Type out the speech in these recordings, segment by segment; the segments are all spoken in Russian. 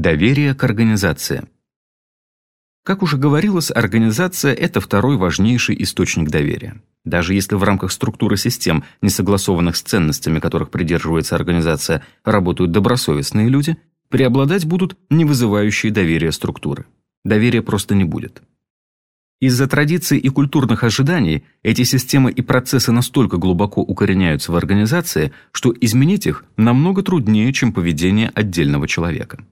Доверие к организации. Как уже говорилось, организация – это второй важнейший источник доверия. Даже если в рамках структуры систем, не согласованных с ценностями, которых придерживается организация, работают добросовестные люди, преобладать будут не вызывающие доверия структуры. Доверия просто не будет. Из-за традиций и культурных ожиданий эти системы и процессы настолько глубоко укореняются в организации, что изменить их намного труднее, чем поведение отдельного человека.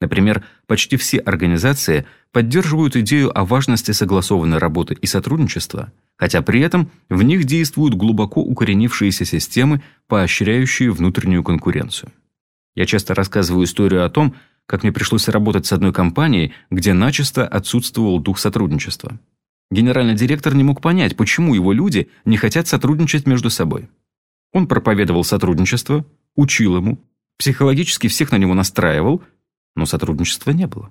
Например, почти все организации поддерживают идею о важности согласованной работы и сотрудничества, хотя при этом в них действуют глубоко укоренившиеся системы, поощряющие внутреннюю конкуренцию. Я часто рассказываю историю о том, как мне пришлось работать с одной компанией, где начисто отсутствовал дух сотрудничества. Генеральный директор не мог понять, почему его люди не хотят сотрудничать между собой. Он проповедовал сотрудничество, учил ему, психологически всех на него настраивал, но сотрудничества не было.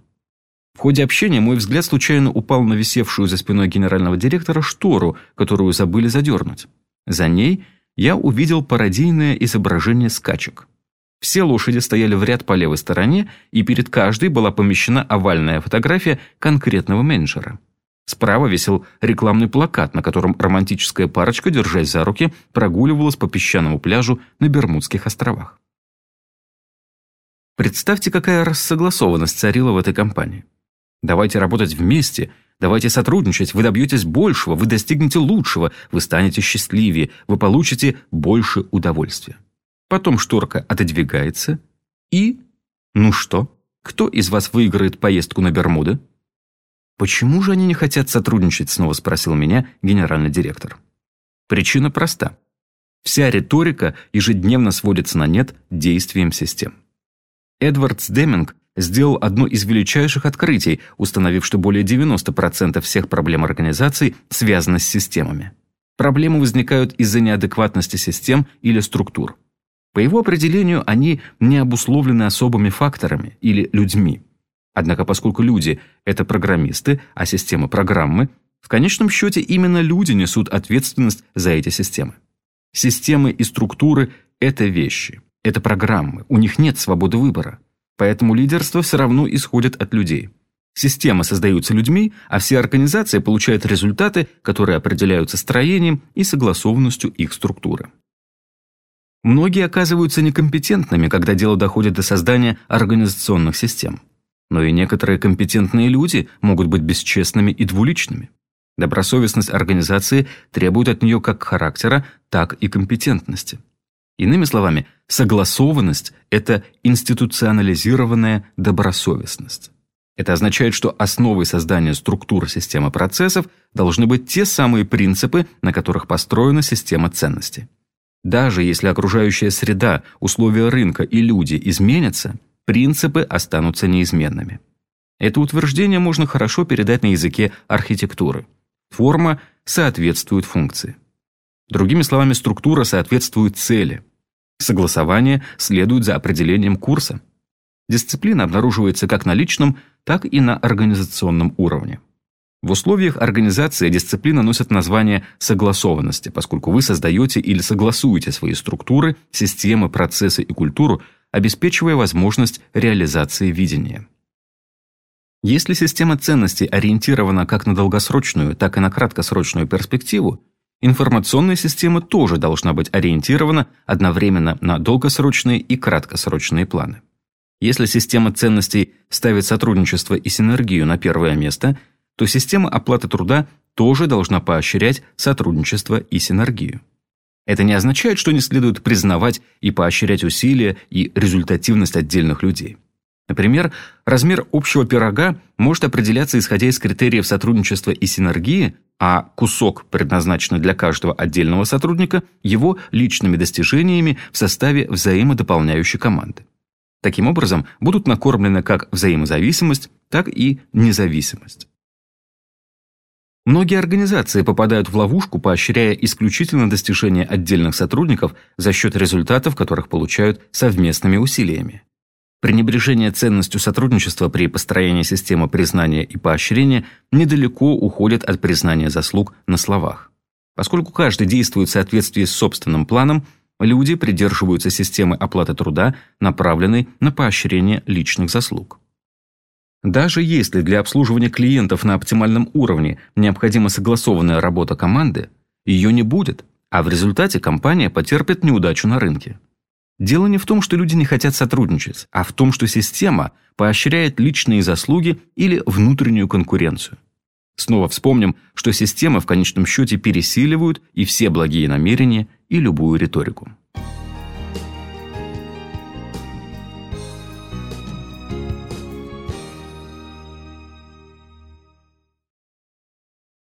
В ходе общения мой взгляд случайно упал на висевшую за спиной генерального директора штору, которую забыли задернуть. За ней я увидел пародийное изображение скачек. Все лошади стояли в ряд по левой стороне, и перед каждой была помещена овальная фотография конкретного менеджера. Справа висел рекламный плакат, на котором романтическая парочка, держась за руки, прогуливалась по песчаному пляжу на Бермудских островах. Представьте, какая рассогласованность царила в этой компании. Давайте работать вместе, давайте сотрудничать, вы добьетесь большего, вы достигнете лучшего, вы станете счастливее, вы получите больше удовольствия. Потом шторка отодвигается и... Ну что, кто из вас выиграет поездку на Бермуды? «Почему же они не хотят сотрудничать?» снова спросил меня генеральный директор. Причина проста. Вся риторика ежедневно сводится на нет действием систем. Эдвардс Деминг сделал одно из величайших открытий, установив, что более 90% всех проблем организаций связаны с системами. Проблемы возникают из-за неадекватности систем или структур. По его определению, они не обусловлены особыми факторами или людьми. Однако поскольку люди – это программисты, а системы – программы, в конечном счете именно люди несут ответственность за эти системы. Системы и структуры – это вещи, это программы, у них нет свободы выбора. Поэтому лидерство все равно исходит от людей. Системы создаются людьми, а все организации получают результаты, которые определяются строением и согласованностью их структуры. Многие оказываются некомпетентными, когда дело доходит до создания организационных систем. Но и некоторые компетентные люди могут быть бесчестными и двуличными. Добросовестность организации требует от нее как характера, так и компетентности. Иными словами, согласованность – это институционализированная добросовестность. Это означает, что основой создания структуры системы процессов должны быть те самые принципы, на которых построена система ценностей. Даже если окружающая среда, условия рынка и люди изменятся, принципы останутся неизменными. Это утверждение можно хорошо передать на языке архитектуры. Форма соответствует функции. Другими словами, структура соответствует цели. Согласование следует за определением курса. Дисциплина обнаруживается как на личном, так и на организационном уровне. В условиях организации дисциплина носит название согласованности, поскольку вы создаете или согласуете свои структуры, системы, процессы и культуру, обеспечивая возможность реализации видения. Если система ценностей ориентирована как на долгосрочную, так и на краткосрочную перспективу, Информационная система тоже должна быть ориентирована одновременно на долгосрочные и краткосрочные планы. Если система ценностей ставит сотрудничество и синергию на первое место, то система оплаты труда тоже должна поощрять сотрудничество и синергию. Это не означает, что не следует признавать и поощрять усилия и результативность отдельных людей. Например, размер общего пирога может определяться исходя из критериев сотрудничества и синергии, а кусок, предназначенный для каждого отдельного сотрудника, его личными достижениями в составе взаимодополняющей команды. Таким образом, будут накормлены как взаимозависимость, так и независимость. Многие организации попадают в ловушку, поощряя исключительно достижения отдельных сотрудников за счет результатов, которых получают совместными усилиями. Пренебрежение ценностью сотрудничества при построении системы признания и поощрения недалеко уходит от признания заслуг на словах. Поскольку каждый действует в соответствии с собственным планом, люди придерживаются системы оплаты труда, направленной на поощрение личных заслуг. Даже если для обслуживания клиентов на оптимальном уровне необходима согласованная работа команды, ее не будет, а в результате компания потерпит неудачу на рынке. Дело не в том, что люди не хотят сотрудничать, а в том, что система поощряет личные заслуги или внутреннюю конкуренцию. Снова вспомним, что системы в конечном счете пересиливают и все благие намерения, и любую риторику.